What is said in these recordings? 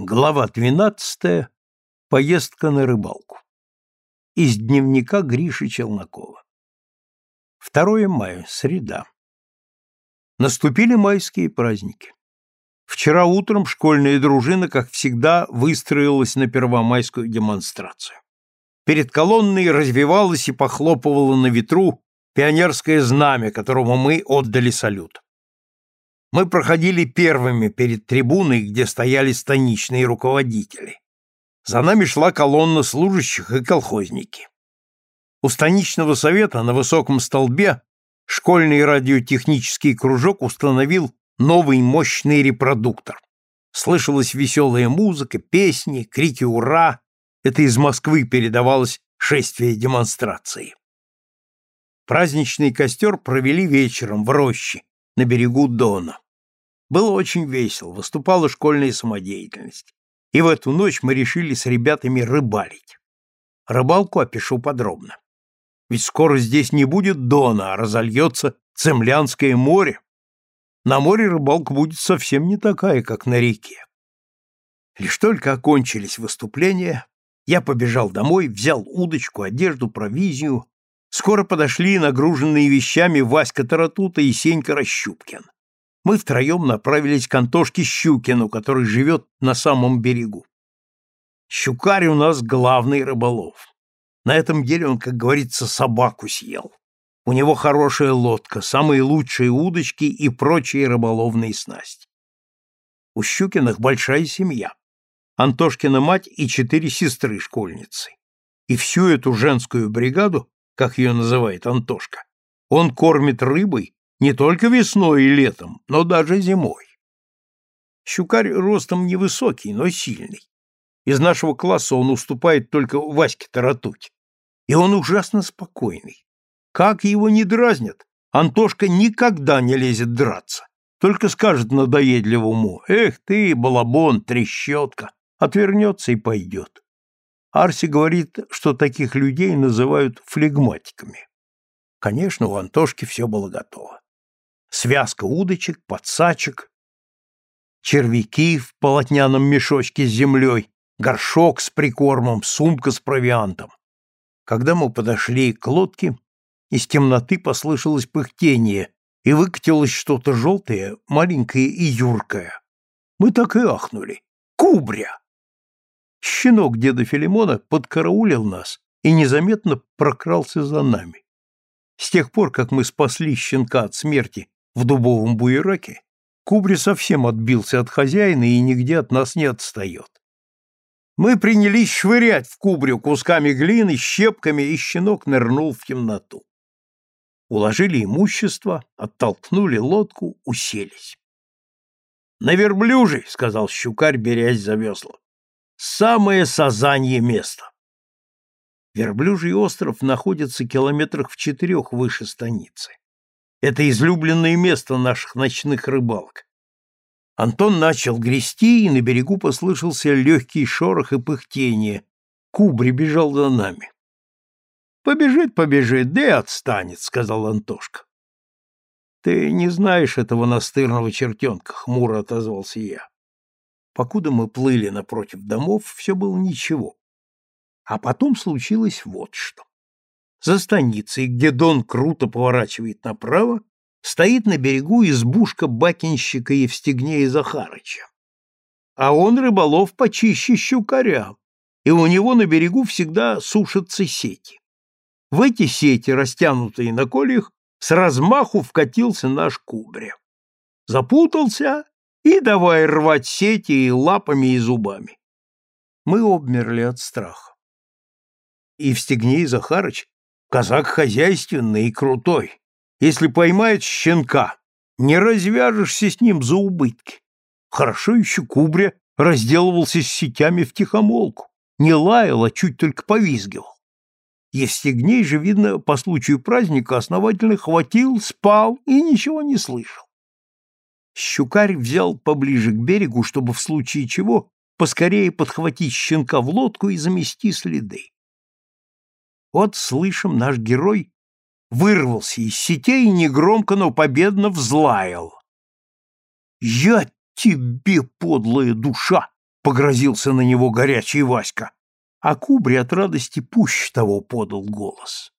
Глава 12. Поездка на рыбалку. Из дневника Гриши Челнокова. 2 мая, среда. Наступили майские праздники. Вчера утром школьная дружина, как всегда, выстроилась на первомайскую демонстрацию. Перед колонной развивалось и похлопывало на ветру пионерское знамя, которому мы отдали салют. Мы проходили первыми перед трибуной, где стояли станичные руководители. За нами шла колонна служащих и колхозники. У станичного совета на высоком столбе школьный радиотехнический кружок установил новый мощный репродуктор. Слышалась веселая музыка, песни, крики «Ура!». Это из Москвы передавалось шествие демонстрации. Праздничный костер провели вечером в роще, на берегу Дона. Было очень весело, выступала школьная самодеятельность. И в эту ночь мы решили с ребятами рыбалить. Рыбалку опишу подробно. Ведь скоро здесь не будет Дона, а разольется Цемлянское море. На море рыбалка будет совсем не такая, как на реке. Лишь только окончились выступления, я побежал домой, взял удочку, одежду, провизию, Скоро подошли нагруженные вещами Васька Таратута и Сенька Расщупкин. Мы втроем направились к Антошке Щукину, который живет на самом берегу. Щукарь у нас главный рыболов. На этом деле он, как говорится, собаку съел. У него хорошая лодка, самые лучшие удочки и прочие рыболовные снасти. У Щукиных большая семья. Антошкина мать и четыре сестры-школьницы. И всю эту женскую бригаду как ее называет Антошка, он кормит рыбой не только весной и летом, но даже зимой. Щукарь ростом невысокий, но сильный. Из нашего класса он уступает только Ваське Таратуте. И он ужасно спокойный. Как его не дразнят, Антошка никогда не лезет драться. Только скажет надоедливому «Эх ты, балабон, трещотка!» Отвернется и пойдет. Арси говорит, что таких людей называют флегматиками. Конечно, у Антошки все было готово. Связка удочек, подсачек, червяки в полотняном мешочке с землей, горшок с прикормом, сумка с провиантом. Когда мы подошли к лодке, из темноты послышалось пыхтение, и выкатилось что-то желтое, маленькое и юркое. Мы так и ахнули. Кубря! Щенок деда Филимона подкараулил нас и незаметно прокрался за нами. С тех пор, как мы спасли щенка от смерти в дубовом буераке, Кубри совсем отбился от хозяина и нигде от нас не отстает. Мы принялись швырять в Кубрю кусками глины, щепками, и щенок нырнул в темноту. Уложили имущество, оттолкнули лодку, уселись. — На верблюжий, — сказал щукарь, берясь за весла. Самое сазанье место. Верблюжий остров находится километрах в четырех выше станицы. Это излюбленное место наших ночных рыбалок. Антон начал грести, и на берегу послышался легкий шорох и пыхтение. Кубри бежал за нами. «Побежит, побежит, да и отстанет», — сказал Антошка. «Ты не знаешь этого настырного чертенка», — хмуро отозвался я. Покуда мы плыли напротив домов, все было ничего. А потом случилось вот что. За станицей, где Дон круто поворачивает направо, стоит на берегу избушка бакинщика Евстигнея Захарыча. А он рыболов почище щукаря, и у него на берегу всегда сушатся сети. В эти сети, растянутые на кольях, с размаху вкатился наш кубря. Запутался и давай рвать сети и лапами и зубами. Мы обмерли от страха. И в Стегней Захарыч казак хозяйственный и крутой. Если поймает щенка, не развяжешься с ним за убытки. Хорошо еще Кубря разделывался с сетями в тихомолку, не лаял, а чуть только повизгивал. Евстигней же, видно, по случаю праздника основательно хватил, спал и ничего не слышал. Щукарь взял поближе к берегу, чтобы в случае чего поскорее подхватить щенка в лодку и замести следы. Вот, слышим, наш герой вырвался из сетей и негромко, но победно взлаял. «Я тебе, подлая душа, погрозился на него горячий Васька, а Кубри от радости пуще того подал голос.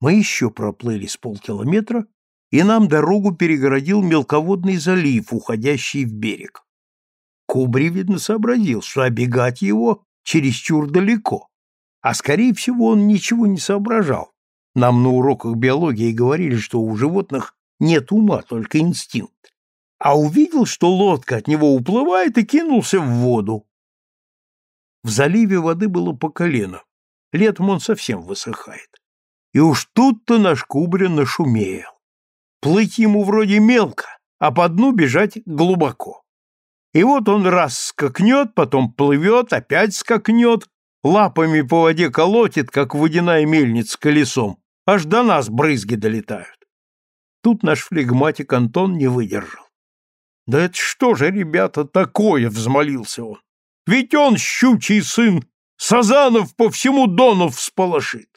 Мы еще проплыли с полкилометра, и нам дорогу перегородил мелководный залив, уходящий в берег. Кубри, видно, сообразил, что обегать его чересчур далеко, а, скорее всего, он ничего не соображал. Нам на уроках биологии говорили, что у животных нет ума, только инстинкт. А увидел, что лодка от него уплывает, и кинулся в воду. В заливе воды было по колено. Летом он совсем высыхает. И уж тут-то наш Кубря нашумел. Плыть ему вроде мелко, а по дну бежать глубоко. И вот он раз скакнет, потом плывет, опять скакнет, лапами по воде колотит, как водяная мельница колесом, аж до нас брызги долетают. Тут наш флегматик Антон не выдержал. «Да это что же, ребята, такое?» — взмолился он. «Ведь он, щучий сын, Сазанов по всему Дону всполошит!»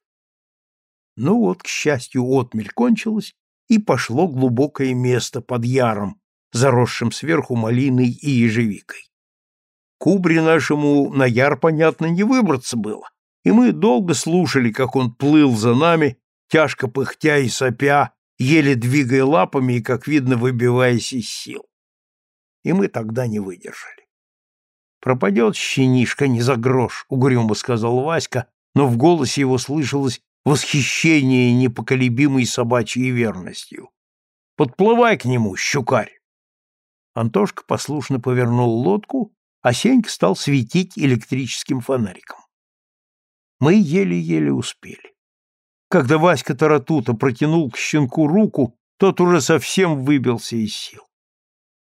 Ну вот, к счастью, отмель кончилась, и пошло глубокое место под яром, заросшим сверху малиной и ежевикой. Кубре нашему на яр, понятно, не выбраться было, и мы долго слушали, как он плыл за нами, тяжко пыхтя и сопя, еле двигая лапами и, как видно, выбиваясь из сил. И мы тогда не выдержали. «Пропадет щенишка не за грош», — угрюмо сказал Васька, но в голосе его слышалось восхищение непоколебимой собачьей верностью. «Подплывай к нему, щукарь!» Антошка послушно повернул лодку, а Сенька стал светить электрическим фонариком. Мы еле-еле успели. Когда Васька Таратута протянул к щенку руку, тот уже совсем выбился из сил.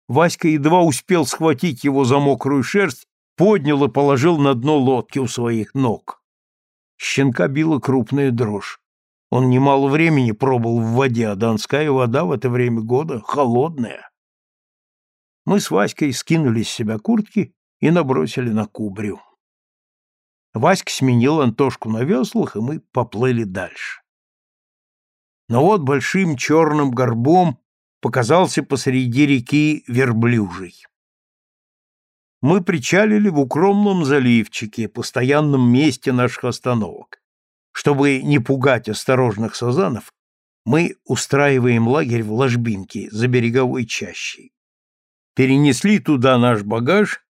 Васька едва успел схватить его за мокрую шерсть, поднял и положил на дно лодки у своих ног. Щенка била крупная дрожь. Он немало времени пробыл в воде, а донская вода в это время года холодная. Мы с Васькой скинули с себя куртки и набросили на кубрю. Васька сменил Антошку на веслах, и мы поплыли дальше. Но вот большим черным горбом показался посреди реки верблюжий. Мы причалили в укромном заливчике, постоянном месте наших остановок. Чтобы не пугать осторожных сазанов, мы устраиваем лагерь в ложбинке за береговой чащей. Перенесли туда наш багаж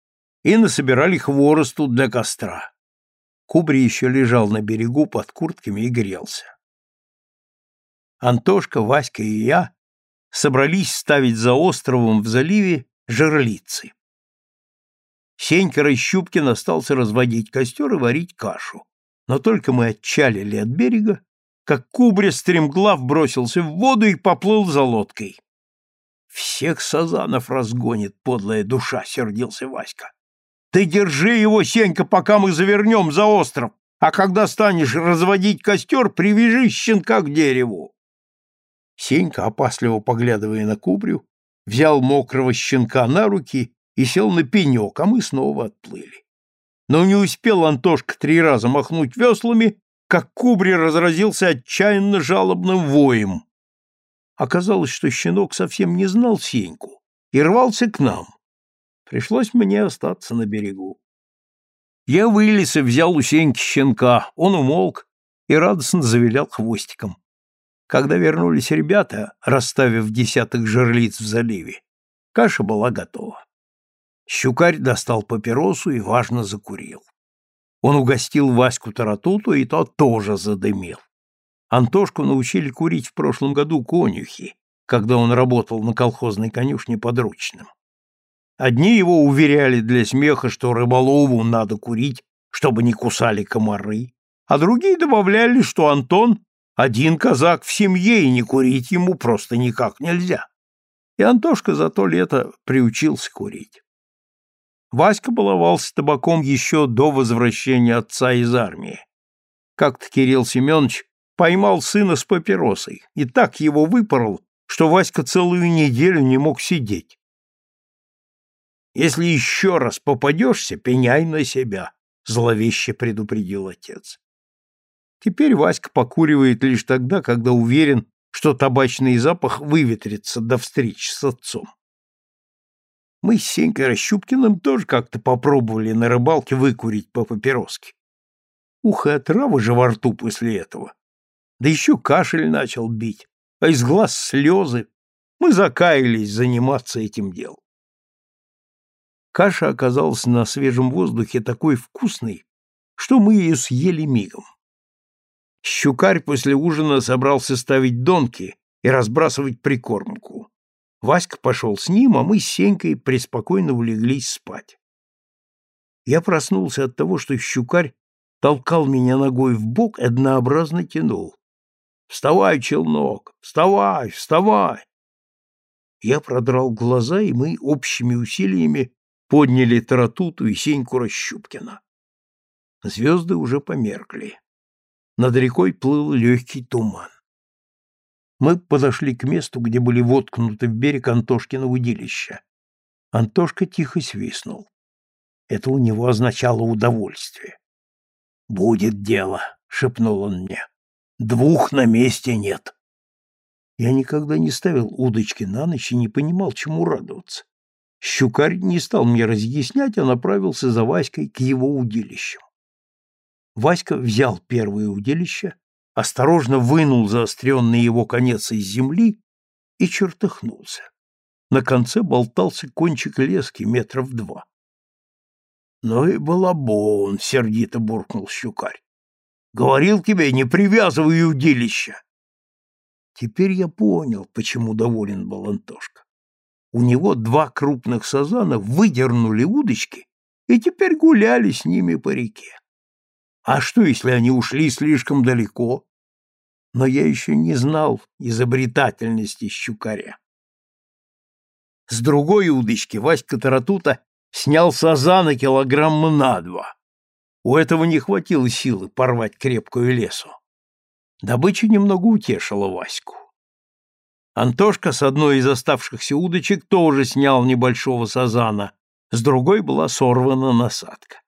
и насобирали хворосту для костра. Кубри еще лежал на берегу под куртками и грелся. Антошка, Васька и я собрались ставить за островом в заливе жерлицы. Сенька Рощупкин остался разводить костер и варить кашу. Но только мы отчалили от берега, как кубря стремглав бросился в воду и поплыл за лодкой. «Всех сазанов разгонит, подлая душа!» — сердился Васька. Ты держи его, Сенька, пока мы завернем за остров, а когда станешь разводить костер, привяжи щенка к дереву. Сенька, опасливо поглядывая на кубрю, взял мокрого щенка на руки и сел на пенек, а мы снова отплыли. Но не успел Антошка три раза махнуть веслами, как кубри разразился отчаянно жалобным воем. Оказалось, что щенок совсем не знал Сеньку и рвался к нам. Пришлось мне остаться на берегу. Я вылез и взял у Сеньки щенка, он умолк и радостно завилял хвостиком. Когда вернулись ребята, расставив десяток жерлиц в заливе, каша была готова. Щукарь достал папиросу и важно закурил. Он угостил Ваську Таратуту, и тот тоже задымил. Антошку научили курить в прошлом году конюхи, когда он работал на колхозной конюшне подручным. Одни его уверяли для смеха, что рыболову надо курить, чтобы не кусали комары, а другие добавляли, что Антон один казак в семье, и не курить ему просто никак нельзя. И Антошка за то лето приучился курить. Васька баловался табаком еще до возвращения отца из армии. Как-то Кирилл Семенович поймал сына с папиросой и так его выпорол, что Васька целую неделю не мог сидеть. Если еще раз попадешься, пеняй на себя, — зловеще предупредил отец. Теперь Васька покуривает лишь тогда, когда уверен, что табачный запах выветрится до встречи с отцом. Мы с Сенькой Расщупкиным тоже как-то попробовали на рыбалке выкурить по папироске. Ух, и отрава же во рту после этого. Да еще кашель начал бить, а из глаз слезы. Мы закаялись заниматься этим делом. Каша оказалась на свежем воздухе такой вкусной, что мы ее съели мигом. Щукарь после ужина собрался ставить донки и разбрасывать прикормку. Васька пошел с ним, а мы с Сенькой преспокойно улеглись спать. Я проснулся от того, что щукарь толкал меня ногой в бок и однообразно тянул. «Вставай, челнок! Вставай! Вставай!» Я продрал глаза, и мы общими усилиями подняли Таратуту и Сеньку Расщупкина. Звезды уже померкли. Над рекой плыл легкий туман. Мы подошли к месту, где были воткнуты в берег Антошкина удилища. Антошка тихо свистнул. Это у него означало удовольствие. «Будет дело», — шепнул он мне. «Двух на месте нет». Я никогда не ставил удочки на ночь и не понимал, чему радоваться. Щукарь не стал мне разъяснять, а направился за Васькой к его удилищам. Васька взял первое удилище, осторожно вынул заостренный его конец из земли и чертыхнулся. На конце болтался кончик лески метров два. — Ну и балабон! — сердито буркнул щукарь. — Говорил тебе, не привязывай удилища! Теперь я понял, почему доволен был Антошка. У него два крупных сазана выдернули удочки и теперь гуляли с ними по реке. А что, если они ушли слишком далеко? Но я еще не знал изобретательности щукаря. С другой удочки Васька Таратута снял сазана килограмма на два. У этого не хватило силы порвать крепкую лесу. Добыча немного утешила Ваську. Антошка с одной из оставшихся удочек тоже снял небольшого сазана, с другой была сорвана насадка.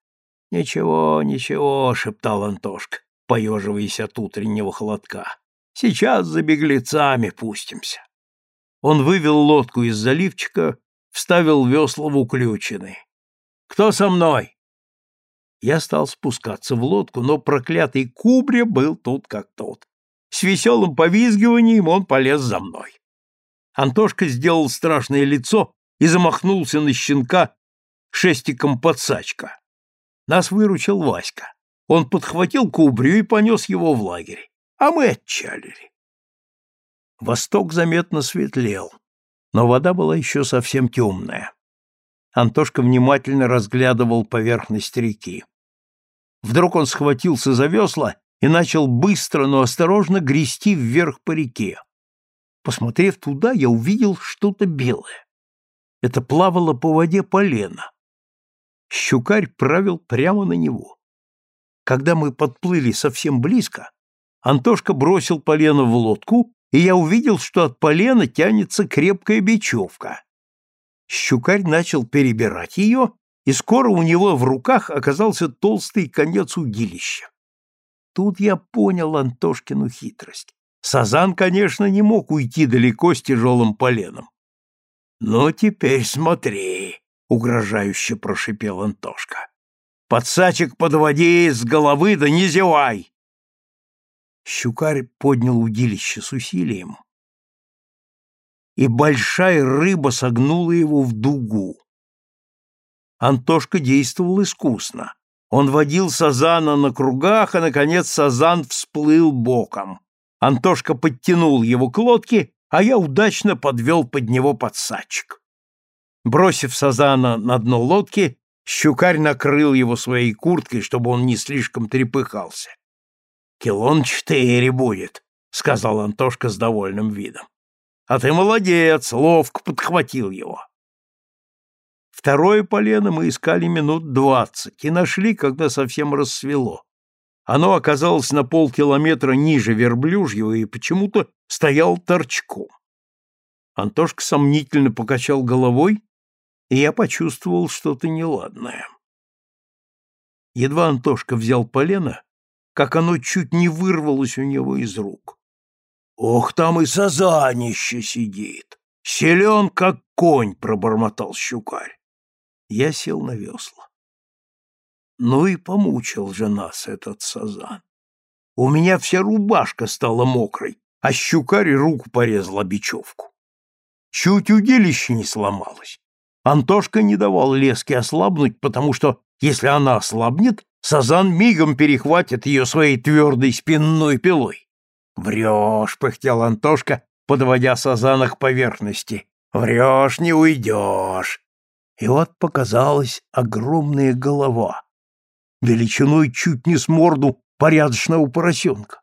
«Ничего, ничего», — шептал Антошка, поеживаясь от утреннего холодка. «Сейчас за беглецами пустимся». Он вывел лодку из заливчика, вставил весла в уключины. «Кто со мной?» Я стал спускаться в лодку, но проклятый Кубря был тут как тот. С веселым повизгиванием он полез за мной. Антошка сделал страшное лицо и замахнулся на щенка шестиком подсачка. Нас выручил Васька. Он подхватил кубрю и понес его в лагерь, а мы отчалили. Восток заметно светлел, но вода была еще совсем темная. Антошка внимательно разглядывал поверхность реки. Вдруг он схватился за весла и начал быстро, но осторожно грести вверх по реке. Посмотрев туда, я увидел что-то белое. Это плавало по воде полено. Щукарь правил прямо на него. Когда мы подплыли совсем близко, Антошка бросил полено в лодку, и я увидел, что от полена тянется крепкая бечевка. Щукарь начал перебирать ее, и скоро у него в руках оказался толстый конец удилища. Тут я понял Антошкину хитрость. Сазан, конечно, не мог уйти далеко с тяжелым поленом. «Ну, теперь смотри», — угрожающе прошипел Антошка. «Подсачек подводи с головы, да не зевай!» Щукарь поднял удилище с усилием, и большая рыба согнула его в дугу. Антошка действовал искусно. Он водил сазана на кругах, и, наконец, сазан всплыл боком. Антошка подтянул его к лодке, а я удачно подвел под него подсадчик. Бросив сазана на дно лодки, щукарь накрыл его своей курткой, чтобы он не слишком трепыхался. «Килон четыре будет», — сказал Антошка с довольным видом. «А ты молодец, ловко подхватил его». Второе полено мы искали минут двадцать и нашли, когда совсем рассвело. Оно оказалось на полкилометра ниже верблюжьего и почему-то стоял торчком. Антошка сомнительно покачал головой и я почувствовал что-то неладное. Едва Антошка взял полено, как оно чуть не вырвалось у него из рук. «Ох, там и сазанище сидит! Силен, как конь, пробормотал щукарь. Я сел на весла. Ну и помучил же нас этот сазан. У меня вся рубашка стала мокрой, а щукарь руку порезал бечевку. Чуть удилище не сломалось. Антошка не давал леске ослабнуть, потому что, если она ослабнет, сазан мигом перехватит ее своей твердой спинной пилой. «Врешь», — пыхтел Антошка, подводя сазана к поверхности. «Врешь, не уйдешь». И вот показалась огромная голова, величиной чуть не с морду порядочного поросенка.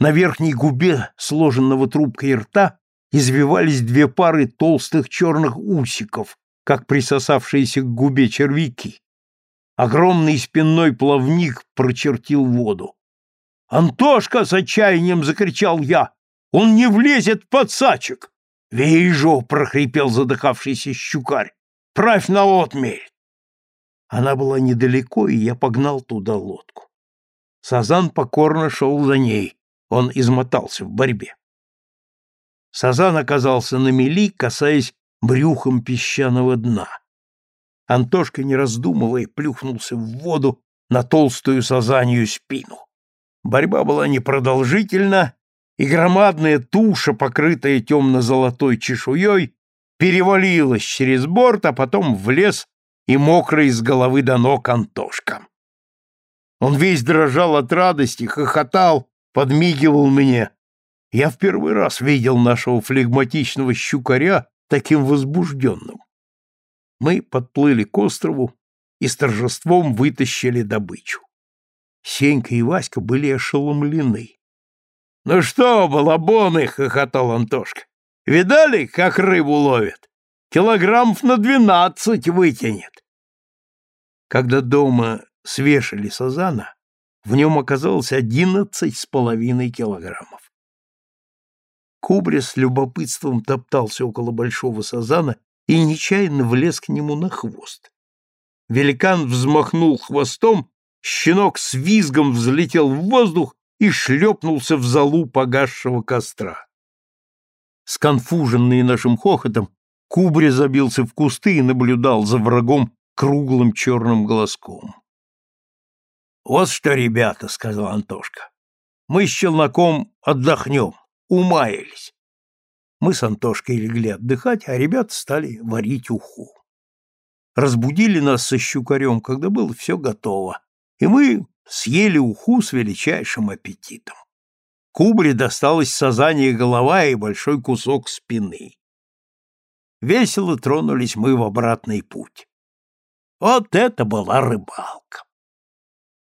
На верхней губе сложенного трубкой рта извивались две пары толстых черных усиков, как присосавшиеся к губе червяки. Огромный спинной плавник прочертил воду. «Антошка!» — с отчаянием закричал я. «Он не влезет под сачек!» «Вижу!» — прохрипел задыхавшийся щукарь. «Правь на отмель!» Она была недалеко, и я погнал туда лодку. Сазан покорно шел за ней. Он измотался в борьбе. Сазан оказался на мели, касаясь брюхом песчаного дна. Антошка, не раздумывая, плюхнулся в воду на толстую сазанью спину. Борьба была непродолжительна, и громадная туша, покрытая темно-золотой чешуей, перевалилась через борт, а потом в лес и мокрый с головы до ног Антошка. Он весь дрожал от радости, хохотал, подмигивал мне. Я в первый раз видел нашего флегматичного щукаря таким возбужденным. Мы подплыли к острову и с торжеством вытащили добычу. Сенька и Васька были ошеломлены. — Ну что, балабоны, — хохотал Антошка, — видали, как рыбу ловят? Килограммов на двенадцать вытянет. Когда дома свешали сазана, в нем оказалось одиннадцать с половиной килограммов. Кубря с любопытством топтался около большого сазана и нечаянно влез к нему на хвост. Великан взмахнул хвостом щенок с визгом взлетел в воздух и шлепнулся в залу погасшего костра. Сконфуженный нашим хохотом, Кубри забился в кусты и наблюдал за врагом круглым черным глазком. «Вот что, ребята», — сказал Антошка, — «мы с челноком отдохнем, умаялись». Мы с Антошкой легли отдыхать, а ребята стали варить уху. Разбудили нас со щукарем, когда было все готово, и мы съели уху с величайшим аппетитом. Кубре досталась сазанья голова и большой кусок спины. Весело тронулись мы в обратный путь. Вот это была рыбалка!